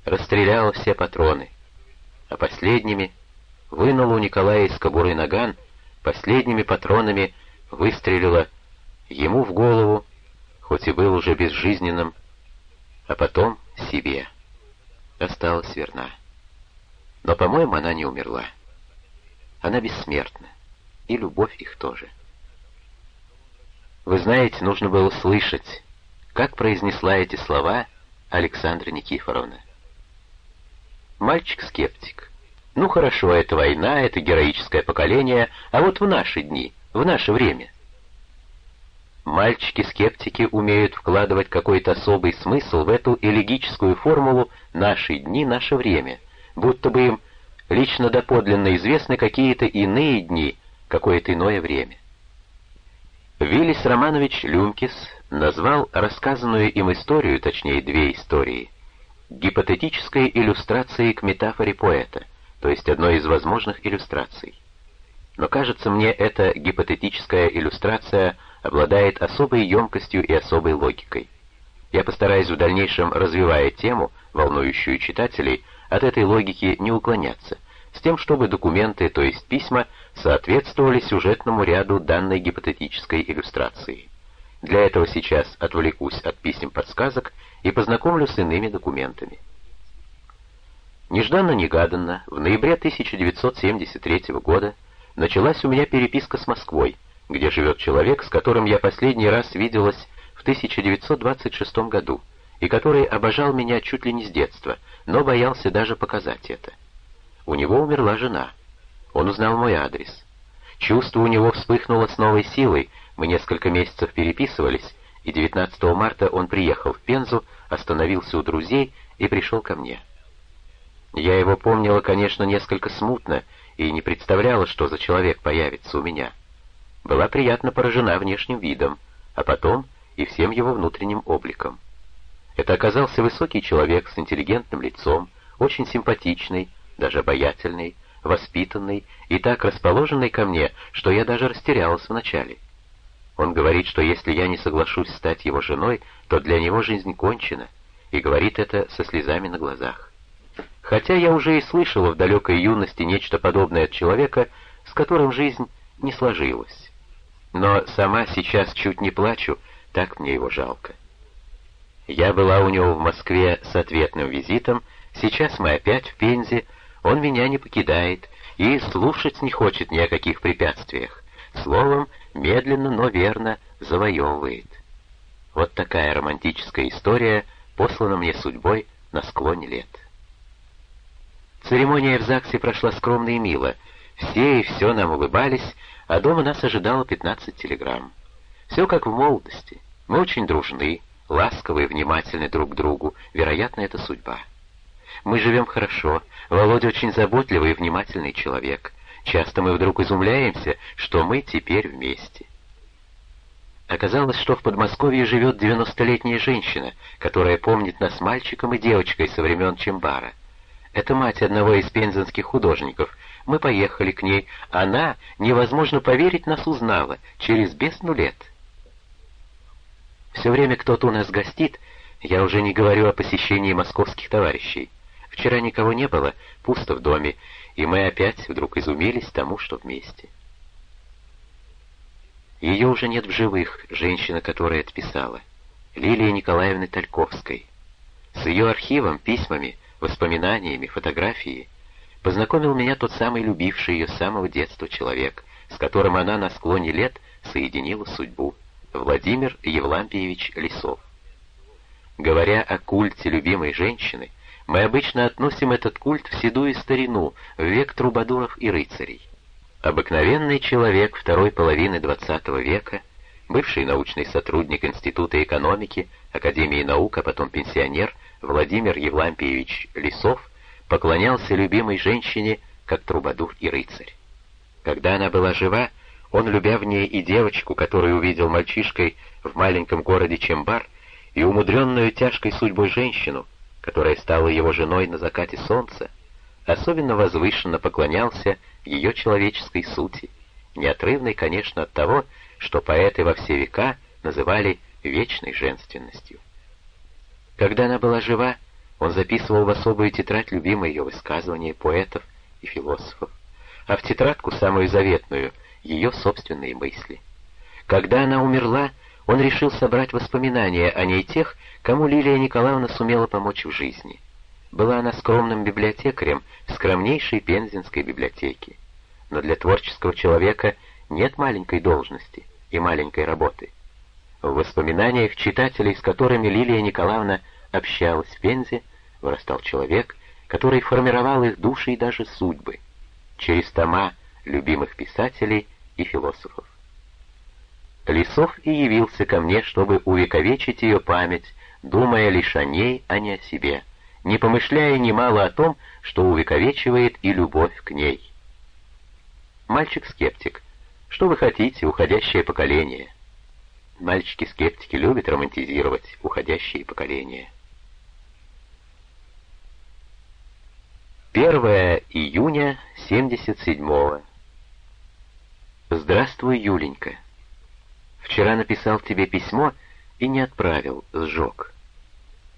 Расстреляла все патроны, а последними вынула у Николая из кобуры наган, последними патронами выстрелила ему в голову, хоть и был уже безжизненным, а потом себе. Осталась верна. Но, по-моему, она не умерла. Она бессмертна, и любовь их тоже. Вы знаете, нужно было слышать, как произнесла эти слова Александра Никифоровна. Мальчик-скептик. Ну хорошо, это война, это героическое поколение, а вот в наши дни, в наше время. Мальчики-скептики умеют вкладывать какой-то особый смысл в эту элегическую формулу «наши дни, наше время», будто бы им лично доподлинно известны какие-то иные дни, какое-то иное время. Виллис Романович Люмкис назвал рассказанную им историю, точнее две истории, гипотетической иллюстрацией к метафоре поэта, то есть одной из возможных иллюстраций. Но кажется мне, эта гипотетическая иллюстрация обладает особой емкостью и особой логикой. Я постараюсь в дальнейшем, развивая тему, волнующую читателей, от этой логики не уклоняться, с тем, чтобы документы, то есть письма, соответствовали сюжетному ряду данной гипотетической иллюстрации. Для этого сейчас отвлекусь от писем-подсказок и познакомлю с иными документами. Нежданно-негаданно, в ноябре 1973 года началась у меня переписка с Москвой, где живет человек, с которым я последний раз виделась в 1926 году, и который обожал меня чуть ли не с детства, но боялся даже показать это. У него умерла жена. Он узнал мой адрес. Чувство у него вспыхнуло с новой силой, мы несколько месяцев переписывались, и 19 марта он приехал в Пензу, остановился у друзей и пришел ко мне. Я его помнила, конечно, несколько смутно и не представляла, что за человек появится у меня. Была приятно поражена внешним видом, а потом и всем его внутренним обликом. Это оказался высокий человек с интеллигентным лицом, очень симпатичный, даже обаятельный, воспитанный и так расположенный ко мне, что я даже растерялась вначале. Он говорит, что если я не соглашусь стать его женой, то для него жизнь кончена, и говорит это со слезами на глазах. Хотя я уже и слышала в далекой юности нечто подобное от человека, с которым жизнь не сложилась. Но сама сейчас чуть не плачу, так мне его жалко. Я была у него в Москве с ответным визитом, сейчас мы опять в Пензе, он меня не покидает и слушать не хочет ни о каких препятствиях. Словом, медленно, но верно завоевывает. Вот такая романтическая история послана мне судьбой на склоне лет. Церемония в ЗАГСе прошла скромно и мило. Все и все нам улыбались, а дома нас ожидало 15 телеграмм. Все как в молодости. Мы очень дружны, ласковы и внимательны друг к другу. Вероятно, это судьба. Мы живем хорошо. Володя очень заботливый и внимательный человек. Часто мы вдруг изумляемся, что мы теперь вместе. Оказалось, что в Подмосковье живет 90-летняя женщина, которая помнит нас мальчиком и девочкой со времен Чембара. Это мать одного из пензенских художников. Мы поехали к ней. Она, невозможно поверить, нас узнала. Через бездну лет. Все время кто-то у нас гостит. Я уже не говорю о посещении московских товарищей. Вчера никого не было, пусто в доме, и мы опять вдруг изумились тому, что вместе. Ее уже нет в живых, женщина, которая отписала. Лилия Николаевны Тальковской. С ее архивом, письмами — воспоминаниями, фотографией, познакомил меня тот самый любивший ее с самого детства человек, с которым она на склоне лет соединила судьбу, Владимир Евлампиевич Лисов. Говоря о культе любимой женщины, мы обычно относим этот культ в седую старину, в век трубадуров и рыцарей. Обыкновенный человек второй половины XX века, бывший научный сотрудник Института экономики, Академии наук, а потом пенсионер – Владимир Евлампиевич Лисов поклонялся любимой женщине, как трубадур и рыцарь. Когда она была жива, он, любя в ней и девочку, которую увидел мальчишкой в маленьком городе Чембар, и умудренную тяжкой судьбой женщину, которая стала его женой на закате солнца, особенно возвышенно поклонялся ее человеческой сути, неотрывной, конечно, от того, что поэты во все века называли вечной женственностью. Когда она была жива, он записывал в особую тетрадь любимые ее высказывания поэтов и философов, а в тетрадку, самую заветную, ее собственные мысли. Когда она умерла, он решил собрать воспоминания о ней тех, кому Лилия Николаевна сумела помочь в жизни. Была она скромным библиотекарем скромнейшей пензенской библиотеке. Но для творческого человека нет маленькой должности и маленькой работы. В воспоминаниях читателей, с которыми Лилия Николаевна общалась в Пензе, вырастал человек, который формировал их души и даже судьбы, через тома любимых писателей и философов. Лисов и явился ко мне, чтобы увековечить ее память, думая лишь о ней, а не о себе, не помышляя немало о том, что увековечивает и любовь к ней. Мальчик-скептик. Что вы хотите, уходящее поколение? Мальчики-скептики любят романтизировать уходящие поколения. 1 июня 77-го. Здравствуй, Юленька. Вчера написал тебе письмо и не отправил, сжег.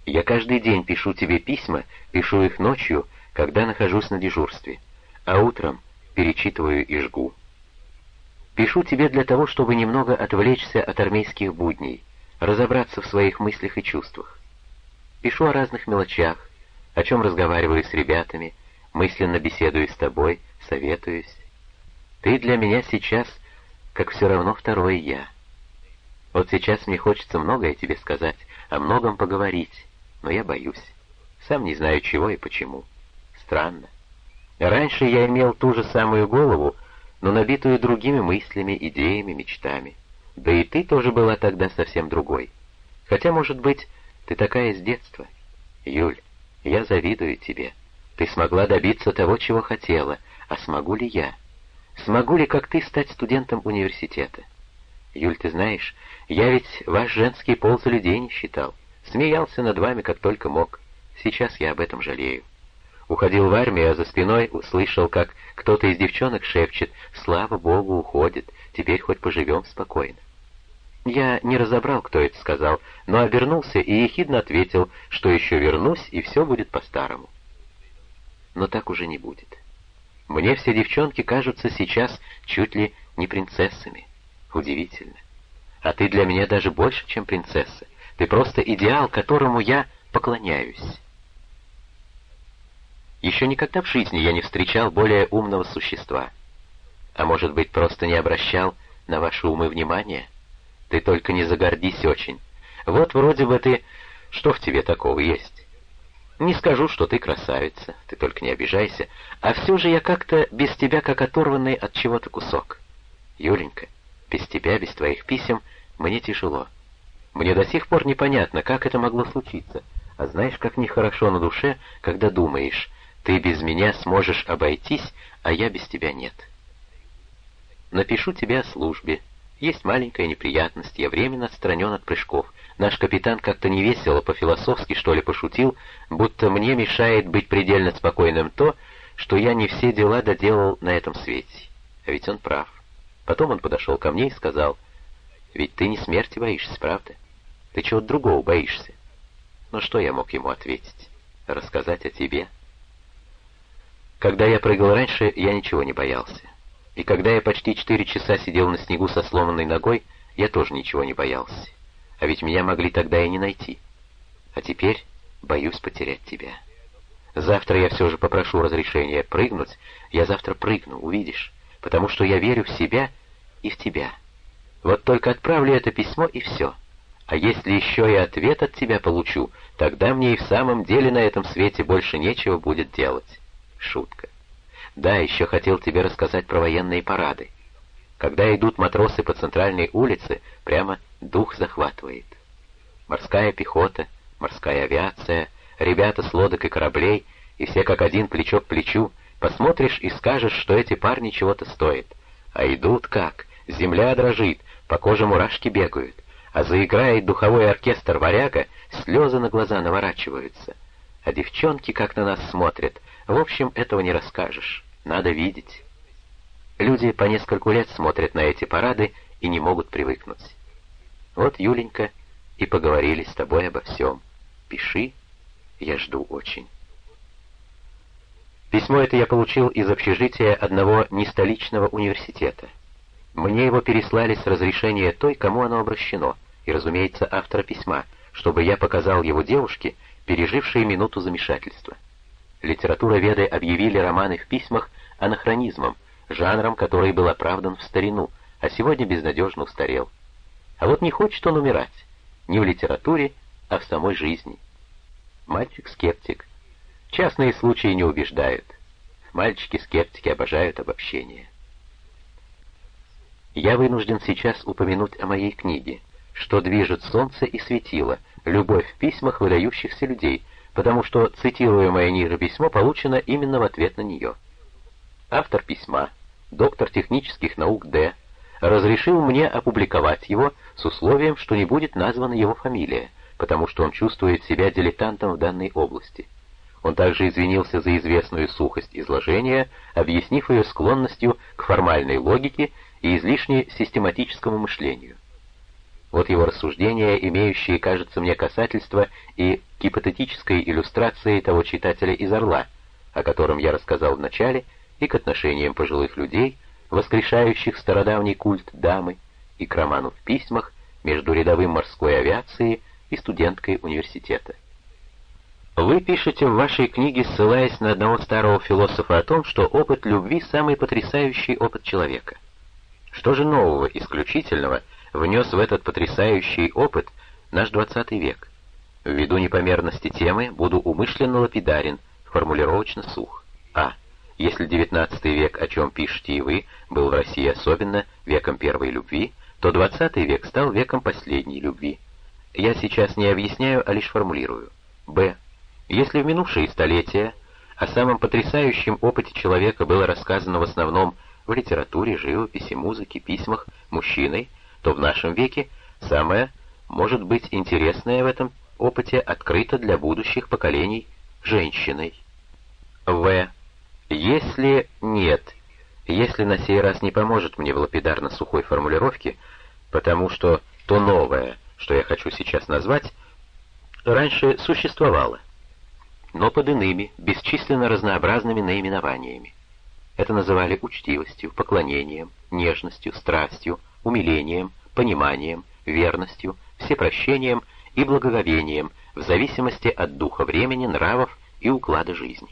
Я каждый день пишу тебе письма, пишу их ночью, когда нахожусь на дежурстве, а утром перечитываю и жгу. Пишу тебе для того, чтобы немного отвлечься от армейских будней, разобраться в своих мыслях и чувствах. Пишу о разных мелочах, о чем разговариваю с ребятами, мысленно беседую с тобой, советуюсь. Ты для меня сейчас, как все равно второе я. Вот сейчас мне хочется многое тебе сказать, о многом поговорить, но я боюсь. Сам не знаю чего и почему. Странно. Раньше я имел ту же самую голову, но набитую другими мыслями, идеями, мечтами. Да и ты тоже была тогда совсем другой. Хотя, может быть, ты такая с детства. Юль, я завидую тебе. Ты смогла добиться того, чего хотела, а смогу ли я? Смогу ли, как ты, стать студентом университета? Юль, ты знаешь, я ведь ваш женский пол за людей не считал. Смеялся над вами, как только мог. Сейчас я об этом жалею. Уходил в армию, а за спиной услышал, как кто-то из девчонок шепчет «Слава Богу, уходит, теперь хоть поживем спокойно». Я не разобрал, кто это сказал, но обернулся и ехидно ответил, что еще вернусь, и все будет по-старому. Но так уже не будет. Мне все девчонки кажутся сейчас чуть ли не принцессами. Удивительно. А ты для меня даже больше, чем принцесса. Ты просто идеал, которому я поклоняюсь. Еще никогда в жизни я не встречал более умного существа. А может быть, просто не обращал на ваши умы внимания? Ты только не загордись очень. Вот вроде бы ты... Что в тебе такого есть? Не скажу, что ты красавица, ты только не обижайся, а все же я как-то без тебя, как оторванный от чего-то кусок. Юленька, без тебя, без твоих писем мне тяжело. Мне до сих пор непонятно, как это могло случиться. А знаешь, как нехорошо на душе, когда думаешь, ты без меня сможешь обойтись, а я без тебя нет. Напишу тебе о службе. Есть маленькая неприятность, я временно отстранен от прыжков. Наш капитан как-то невесело, по-философски, что ли, пошутил, будто мне мешает быть предельно спокойным то, что я не все дела доделал на этом свете. А ведь он прав. Потом он подошел ко мне и сказал, «Ведь ты не смерти боишься, правда? Ты чего-то другого боишься». Ну что я мог ему ответить? Рассказать о тебе?» Когда я прыгал раньше, я ничего не боялся. И когда я почти четыре часа сидел на снегу со сломанной ногой, я тоже ничего не боялся. А ведь меня могли тогда и не найти. А теперь боюсь потерять тебя. Завтра я все же попрошу разрешения прыгнуть. Я завтра прыгну, увидишь потому что я верю в себя и в тебя. Вот только отправлю это письмо и все. А если еще и ответ от тебя получу, тогда мне и в самом деле на этом свете больше нечего будет делать. Шутка. Да, еще хотел тебе рассказать про военные парады. Когда идут матросы по центральной улице, прямо дух захватывает. Морская пехота, морская авиация, ребята с лодок и кораблей, и все как один плечо к плечу, Посмотришь и скажешь, что эти парни чего-то стоят. А идут как? Земля дрожит, по коже мурашки бегают. А заиграет духовой оркестр варяга, слезы на глаза наворачиваются. А девчонки как на нас смотрят. В общем, этого не расскажешь. Надо видеть. Люди по нескольку лет смотрят на эти парады и не могут привыкнуть. Вот, Юленька, и поговорили с тобой обо всем. Пиши, я жду очень. Письмо это я получил из общежития одного нестоличного университета. Мне его переслали с разрешения той, кому оно обращено, и, разумеется, автора письма, чтобы я показал его девушке, пережившей минуту замешательства. Литературоведы объявили романы в письмах анахронизмом, жанром, который был оправдан в старину, а сегодня безнадежно устарел. А вот не хочет он умирать, не в литературе, а в самой жизни. Мальчик-скептик, Частные случаи не убеждают. Мальчики-скептики обожают обобщение. Я вынужден сейчас упомянуть о моей книге «Что движет солнце и светило. Любовь в письмах выдающихся людей», потому что цитируемое ниже письмо получено именно в ответ на нее. Автор письма, доктор технических наук Д., разрешил мне опубликовать его с условием, что не будет названа его фамилия, потому что он чувствует себя дилетантом в данной области. Он также извинился за известную сухость изложения, объяснив ее склонностью к формальной логике и излишне систематическому мышлению. Вот его рассуждения, имеющие, кажется мне, касательство и к гипотетической иллюстрации того читателя из «Орла», о котором я рассказал в начале, и к отношениям пожилых людей, воскрешающих стародавний культ дамы, и к роману в письмах между рядовым морской авиацией и студенткой университета. Вы пишете в вашей книге, ссылаясь на одного старого философа о том, что опыт любви – самый потрясающий опыт человека. Что же нового, исключительного, внес в этот потрясающий опыт наш 20 век? Ввиду непомерности темы буду умышленно лапидарен, формулировочно сух. А. Если XIX век, о чем пишете и вы, был в России особенно веком первой любви, то XX век стал веком последней любви. Я сейчас не объясняю, а лишь формулирую. Б. Если в минувшие столетия о самом потрясающем опыте человека было рассказано в основном в литературе, живописи, музыке, письмах мужчиной, то в нашем веке самое, может быть, интересное в этом опыте открыто для будущих поколений женщиной. В. Если нет, если на сей раз не поможет мне в лапидарно-сухой формулировке, потому что то новое, что я хочу сейчас назвать, раньше существовало но под иными, бесчисленно разнообразными наименованиями. Это называли учтивостью, поклонением, нежностью, страстью, умилением, пониманием, верностью, всепрощением и благоговением в зависимости от духа времени, нравов и уклада жизни.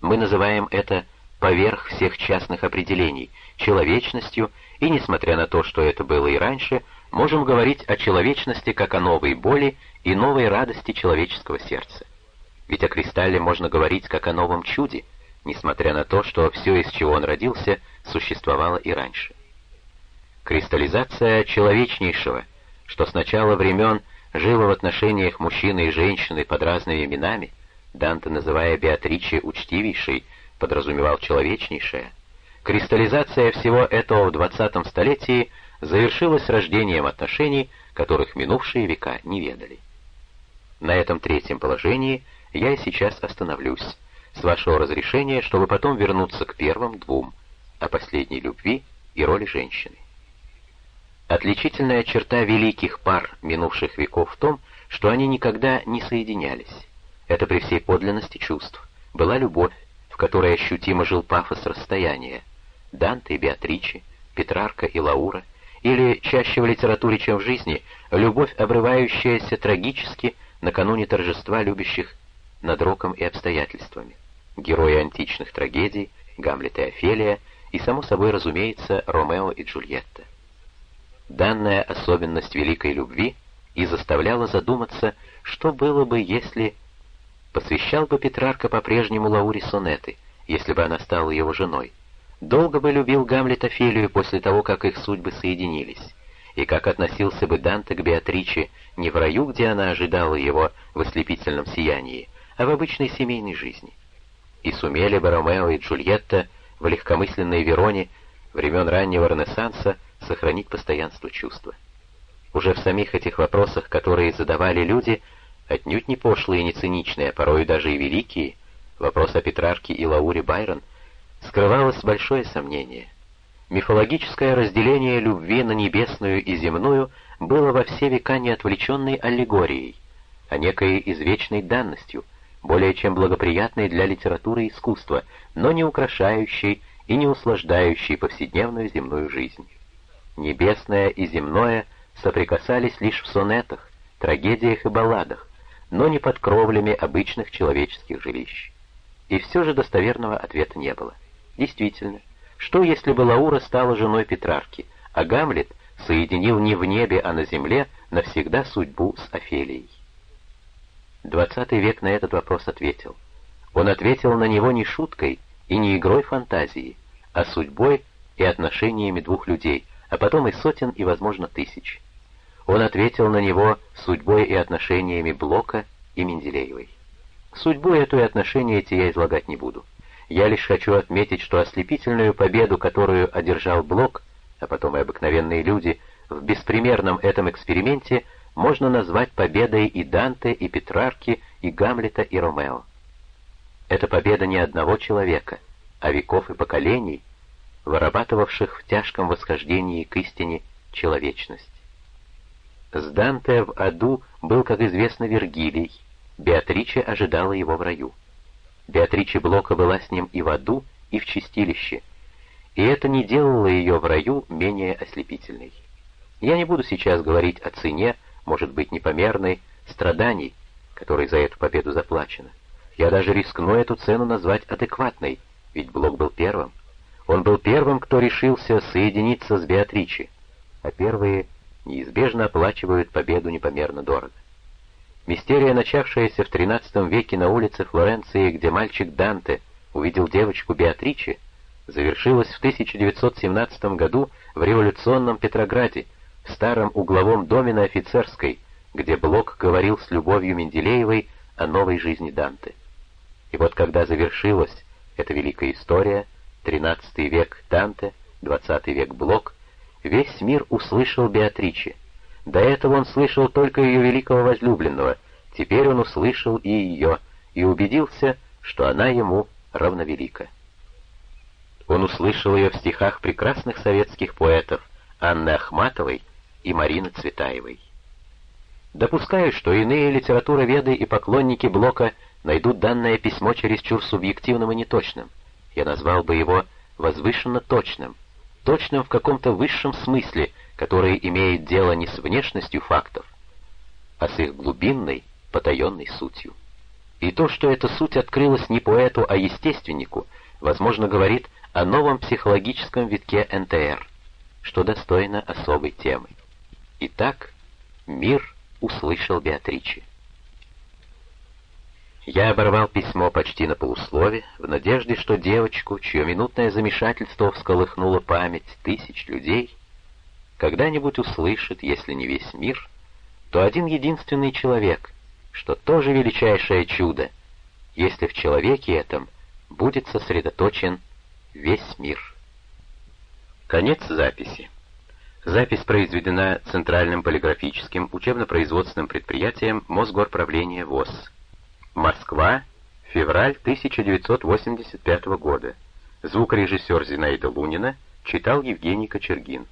Мы называем это поверх всех частных определений, человечностью, и, несмотря на то, что это было и раньше, можем говорить о человечности как о новой боли и новой радости человеческого сердца. Ведь о кристалле можно говорить как о новом чуде, несмотря на то, что все, из чего он родился, существовало и раньше. Кристаллизация человечнейшего, что с начала времен жило в отношениях мужчины и женщины под разными именами, Данте, называя Беатриче учтивейшей, подразумевал человечнейшее, кристаллизация всего этого в двадцатом столетии завершилась рождением отношений, которых минувшие века не ведали. На этом третьем положении – я сейчас остановлюсь, с вашего разрешения, чтобы потом вернуться к первым двум, о последней любви и роли женщины. Отличительная черта великих пар минувших веков в том, что они никогда не соединялись. Это при всей подлинности чувств. Была любовь, в которой ощутимо жил пафос расстояния. Данте и Беатриче, Петрарка и Лаура, или, чаще в литературе, чем в жизни, любовь, обрывающаяся трагически накануне торжества любящих над роком и обстоятельствами. Герои античных трагедий, Гамлет и Офелия, и, само собой разумеется, Ромео и Джульетта. Данная особенность великой любви и заставляла задуматься, что было бы, если... Посвящал бы Петрарка по-прежнему Лауре сонеты, если бы она стала его женой. Долго бы любил Гамлет Офелию после того, как их судьбы соединились. И как относился бы Данте к Беатриче не в раю, где она ожидала его в ослепительном сиянии, а в обычной семейной жизни. И сумели бы Ромео и Джульетта в легкомысленной Вероне времен раннего Ренессанса сохранить постоянство чувства. Уже в самих этих вопросах, которые задавали люди, отнюдь не пошлые и не циничные, а порой даже и великие, вопрос о Петрарке и Лауре Байрон, скрывалось большое сомнение. Мифологическое разделение любви на небесную и земную было во все века не отвлеченной аллегорией, а некой извечной данностью, более чем благоприятной для литературы и искусства, но не украшающей и не услаждающей повседневную земную жизнь. Небесное и земное соприкасались лишь в сонетах, трагедиях и балладах, но не под кровлями обычных человеческих жилищ. И все же достоверного ответа не было. Действительно, что если бы Лаура стала женой Петрарки, а Гамлет соединил не в небе, а на земле навсегда судьбу с Офелией? Двадцатый век на этот вопрос ответил. Он ответил на него не шуткой и не игрой фантазии, а судьбой и отношениями двух людей, а потом и сотен и, возможно, тысяч. Он ответил на него судьбой и отношениями Блока и Менделеевой. Судьбу эту и отношения эти я излагать не буду. Я лишь хочу отметить, что ослепительную победу, которую одержал Блок, а потом и обыкновенные люди, в беспримерном этом эксперименте – можно назвать победой и Данте, и Петрарки, и Гамлета, и Ромео. Это победа не одного человека, а веков и поколений, вырабатывавших в тяжком восхождении к истине человечность. С Данте в аду был, как известно, Вергилий. Беатриче ожидала его в раю. Беатриче Блока была с ним и в аду, и в чистилище, и это не делало ее в раю менее ослепительной. Я не буду сейчас говорить о цене, может быть, непомерной, страданий, которой за эту победу заплачено. Я даже рискну эту цену назвать адекватной, ведь Блок был первым. Он был первым, кто решился соединиться с Беатриче, а первые неизбежно оплачивают победу непомерно дорого. Мистерия, начавшаяся в XIII веке на улице Флоренции, где мальчик Данте увидел девочку Беатриче, завершилась в 1917 году в революционном Петрограде, в старом угловом доме на Офицерской, где Блок говорил с Любовью Менделеевой о новой жизни Данте. И вот когда завершилась эта великая история, XIII век Данте, XX век Блок, весь мир услышал Беатриче. До этого он слышал только ее великого возлюбленного, теперь он услышал и ее, и убедился, что она ему равновелика. Он услышал ее в стихах прекрасных советских поэтов Анны Ахматовой и Марины Цветаевой. Допускаю, что иные литературоведы и поклонники Блока найдут данное письмо чересчур субъективным и неточным. Я назвал бы его возвышенно точным, точным в каком-то высшем смысле, который имеет дело не с внешностью фактов, а с их глубинной, потаенной сутью. И то, что эта суть открылась не поэту, а естественнику, возможно, говорит о новом психологическом витке НТР, что достойно особой темы. Итак, мир услышал Беатриче. Я оборвал письмо почти на полуслове, в надежде, что девочку, чье минутное замешательство всколыхнуло память тысяч людей, когда-нибудь услышит, если не весь мир, то один единственный человек, что тоже величайшее чудо, если в человеке этом будет сосредоточен весь мир. Конец записи. Запись произведена Центральным полиграфическим учебно-производственным предприятием Мосгорправления ВОЗ. Москва, февраль 1985 года. Звукорежиссер Зинаида Лунина читал Евгений Кочергин.